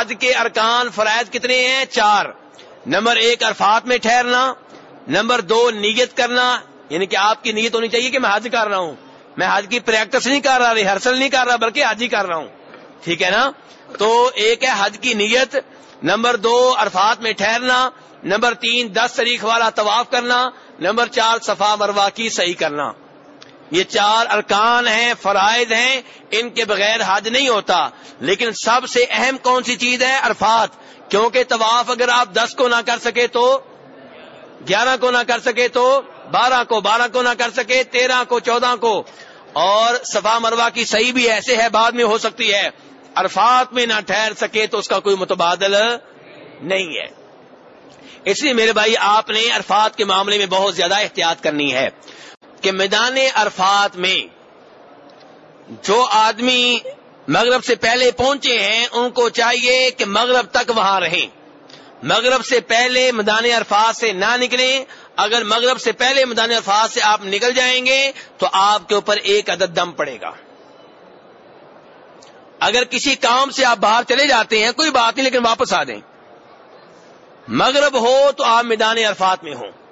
حج کے ارکان فرائض کتنے ہیں؟ چار۔ نمبر ایک، عرفات میں ٹھہرنا۔ نمبر دو، نیت کرنا۔ یعنی کہ آپ کی نیت ہونی چاہیے کہ میں حج کر رہا ہوں۔ میں حج کی پریکٹس نہیں کر رہا ریہرسل نہیں کر رہا، بلکہ حج ہی کر رہا ہوں۔ ٹھیک ہے نا؟ تو ایک ہے حج کی نیت۔ نمبر دو، عرفات میں ٹھہرنا۔ نمبر تین، دس تاریخ والا طواف کرنا۔ نمبر چار، صفا مروا کی صحیح کرنا۔ یہ چار ارکان ہیں، فرائض ہیں، ان کے بغیر حج نہیں ہوتا۔ لیکن سب سے اہم کون سی چیز ہے؟ عرفات۔ کیونکہ طواف اگر آپ دس کو نہ کر سکے تو، گیارہ کو نہ کر سکے تو، بارہ کو بارہ کو نہ کر سکے، تیرہ کو، چودہ کو۔ اور صفا مروا کی صحیح بھی ایسے ہے، بعد میں ہو سکتی ہے۔ عرفات میں نہ ٹھہر سکے تو اس کا کوئی متبادل نہیں ہے۔ اس لیے میرے بھائی، آپ نے عرفات کے معاملے میں بہت زیادہ احتیاط کرنی ہے۔ کہ میدان عرفات میں جو آدمی مغرب سے پہلے پہنچے ہیں، ان کو چاہیے کہ مغرب تک وہاں رہیں۔ مغرب سے پہلے میدان عرفات سے نہ نکلیں۔ اگر مغرب سے پہلے میدان عرفات سے آپ نکل جائیں گے، تو آپ کے اوپر ایک عدد دم پڑے گا۔ اگر کسی کام سے آپ باہر چلے جاتے ہیں، کوئی بات نہیں، لیکن واپس آ دیں مغرب ہو تو آپ میدان عرفات میں ہوں۔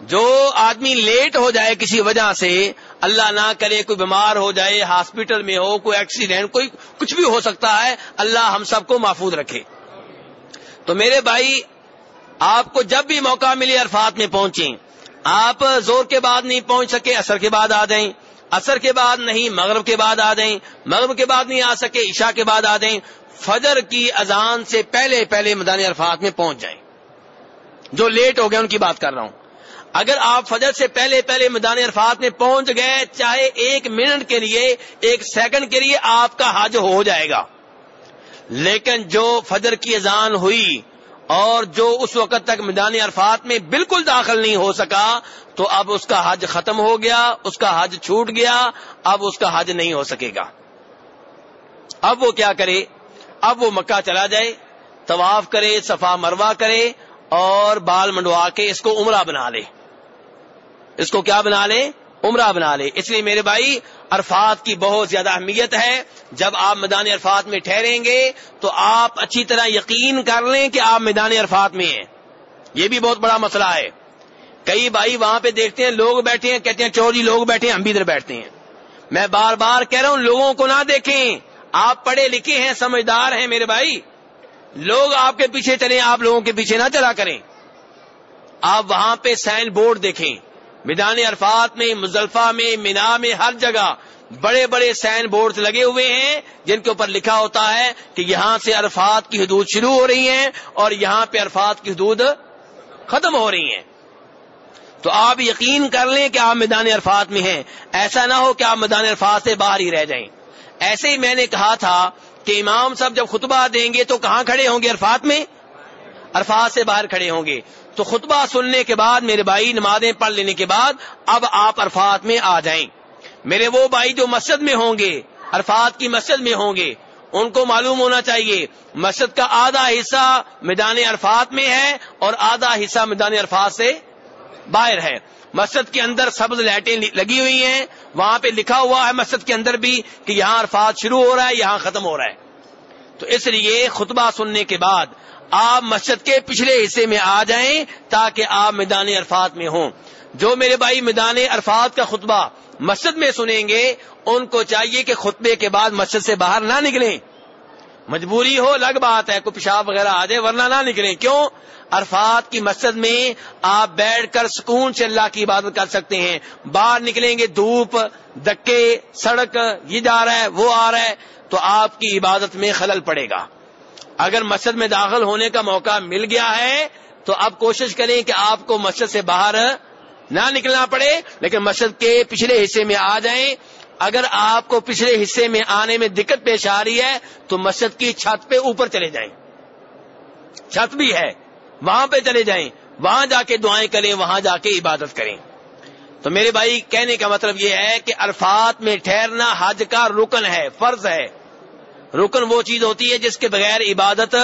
جو آدمی لیٹ ہو جائے کسی وجہ سے، اللہ نہ کرے، کوئی بیمار ہو جائے، ہاسپٹل میں ہو، کوئی ایکسیڈنٹ، کوئی کچھ بھی ہو سکتا ہے، اللہ ہم سب کو محفوظ رکھے۔ تو میرے بھائی، آپ کو جب بھی موقع ملے عرفات میں پہنچیں، آپ زور کے بعد نہیں پہنچ سکے اثر کے بعد آ جائیں۔ اثر کے بعد نہیں، مغرب کے بعد آ جائیں۔ مغرب کے بعد نہیں آ سکے، عشاء کے بعد آ جائیں۔ فجر کی اذان سے پہلے پہلے میدان عرفات میں پہنچ جائیں۔ جو لیٹ ہو گئے، ان کی بات کر رہا ہوں۔ اگر آپ فجر سے پہلے پہلے میدان عرفات میں پہنچ گئے، چاہے ایک منٹ کے لیے، ایک سیکنڈ کے لیے آپ کا حج ہو جائے گا۔ لیکن جو فجر کی اذان ہوئی اور جو اس وقت تک میدان عرفات میں بالکل داخل نہیں ہو سکا، تو اب اس کا حج ختم ہو گیا، اس کا حج چھوٹ گیا، اب اس کا حج نہیں ہو سکے گا۔ اب وہ کیا کرے؟ اب وہ مکہ چلا جائے، طواف کرے، صفا مروا کرے اور بال منڈوا کے اس کو عمرہ بنا لے۔ اس کو کیا بنا لے عمرہ بنا لے اس لیے میرے بھائی، عرفات کی بہت زیادہ اہمیت ہے۔ جب آپ میدان عرفات میں ٹھہریں گے تو آپ اچھی طرح یقین کر لیں کہ آپ میدان عرفات میں ہیں۔ یہ بھی بہت بڑا مسئلہ ہے۔ کئی بھائی وہاں پہ دیکھتے ہیں، لوگ بیٹھے ہیں، کہتے ہیں چوری جی، لوگ بیٹھے ہیں، ہم بھی ادھر بیٹھتے ہیں۔ میں بار بار کہہ رہا ہوں، لوگوں کو نہ دیکھیں۔ آپ پڑھے لکھے ہیں، سمجھدار ہیں میرے بھائی۔ لوگ آپ کے پیچھے چلیں، آپ لوگوں کے پیچھے نہ چلا کریں۔ آپ وہاں پہ سائن بورڈ دیکھیں۔ میدان عرفات میں، مزلفہ میں، مینا میں، ہر جگہ بڑے بڑے سائن بورڈ لگے ہوئے ہیں، جن کے اوپر لکھا ہوتا ہے کہ یہاں سے عرفات کی حدود شروع ہو رہی ہیں اور یہاں پہ عرفات کی حدود ختم ہو رہی ہیں۔ تو آپ یقین کر لیں کہ آپ میدان عرفات میں ہیں۔ ایسا نہ ہو کہ آپ میدان عرفات سے باہر ہی رہ جائیں۔ ایسے ہی میں نے کہا تھا کہ امام صاحب جب خطبہ دیں گے تو کہاں کھڑے ہوں گے عرفات میں؟ عرفات سے باہر کھڑے ہوں گے۔ تو خطبہ سننے کے بعد میرے بھائی نمازیں پڑھ لینے کے بعد اب آپ عرفات میں آ جائیں۔ میرے وہ بھائی جو مسجد میں ہوں گے، عرفات کی مسجد میں ہوں گے، ان کو معلوم ہونا چاہیے۔ مسجد کا آدھا حصہ میدان عرفات میں ہے اور آدھا حصہ میدان عرفات سے باہر ہے۔ مسجد کے اندر سبز لائٹیں لگی ہوئی ہیں۔ وہاں پہ لکھا ہوا ہے مسجد کے اندر بھی کہ یہاں عرفات شروع ہو رہا ہے، یہاں ختم ہو رہا ہے۔ تو اس لیے خطبہ سننے کے بعد آپ مسجد کے پچھلے حصے میں آ جائیں تاکہ آپ میدان عرفات میں ہوں۔ جو میرے بھائی میدان عرفات کا خطبہ مسجد میں سنیں گے، ان کو چاہیے کہ خطبے کے بعد مسجد سے باہر نہ نکلیں۔ مجبوری ہو الگ بات ہے، کوئی پیشاب وغیرہ آ جائے، ورنہ نہ نکلیں۔ کیوں؟ عرفات کی مسجد میں آپ بیٹھ کر سکون سے اللہ کی عبادت کر سکتے ہیں۔ باہر نکلیں گے، دھوپ دکے سڑک، یہ جا رہا ہے، وہ آ رہا ہے، تو آپ کی عبادت میں خلل پڑے گا۔ اگر مسجد میں داخل ہونے کا موقع مل گیا ہے، تو اب کوشش کریں کہ آپ کو مسجد سے باہر نہ نکلنا پڑے، لیکن مسجد کے پچھلے حصے میں آ جائیں۔ اگر آپ کو پچھلے حصے میں آنے میں دقت پیش آ رہی ہے، تو مسجد کی چھت پہ اوپر چلے جائیں۔ چھت بھی ہے، وہاں پہ چلے جائیں۔ وہاں جا کے دعائیں کریں، وہاں جا کے عبادت کریں۔ تو میرے بھائی، کہنے کا مطلب یہ ہے کہ عرفات میں ٹھہرنا حج کا رکن ہے، فرض ہے۔ رکن وہ چیز ہوتی ہے جس کے بغیر عبادت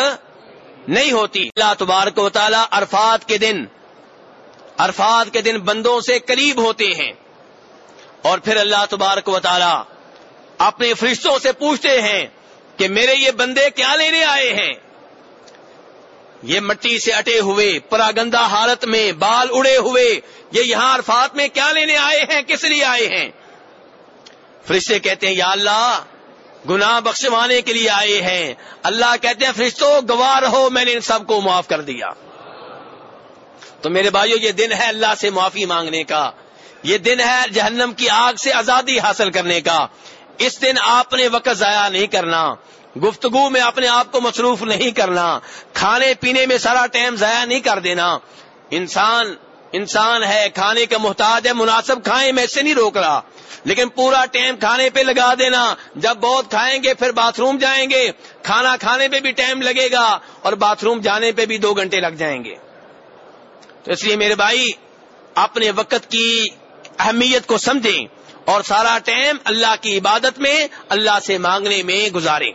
نہیں ہوتی۔ اللہ تبارک و تعالی عرفات کے دن، عرفات کے دن بندوں سے قریب ہوتے ہیں۔ اور پھر اللہ تبارک و تعالی اپنے فرشتوں سے پوچھتے ہیں کہ میرے یہ بندے کیا لینے آئے ہیں؟ یہ مٹی سے اٹے ہوئے، پراگندہ حالت میں بال اڑے ہوئے، یہ یہاں عرفات میں کیا لینے آئے ہیں؟ کس لیے آئے ہیں؟ فرشتے کہتے ہیں، یا اللہ، گناہ بخشوانے کے لیے آئے ہیں۔ اللہ کہتے ہیں فرشتوں گوار ہو میں نے ان سب کو معاف کر دیا۔ تو میرے بھائیو، یہ دن ہے اللہ سے معافی مانگنے کا۔ یہ دن ہے جہنم کی آگ سے آزادی حاصل کرنے کا۔ اس دن آپ نے وقت ضائع نہیں کرنا۔ گفتگو میں اپنے آپ کو مصروف نہیں کرنا۔ کھانے پینے میں سارا ٹائم ضائع نہیں کر دینا۔ انسان انسان ہے، کھانے کا محتاج ہے، مناسب کھائیں میں سے نہیں روک رہا۔ لیکن پورا ٹائم کھانے پہ لگا دینا۔ جب بہت کھائیں گے پھر باتھ روم جائیں گے۔ کھانا کھانے پہ بھی ٹائم لگے گا اور باتھ روم جانے پہ بھی دو گھنٹے لگ جائیں گے۔ تو اس لیے میرے بھائی، اپنے وقت کی اہمیت کو سمجھیں اور سارا ٹائم اللہ کی عبادت میں اللہ سے مانگنے میں گزاریں۔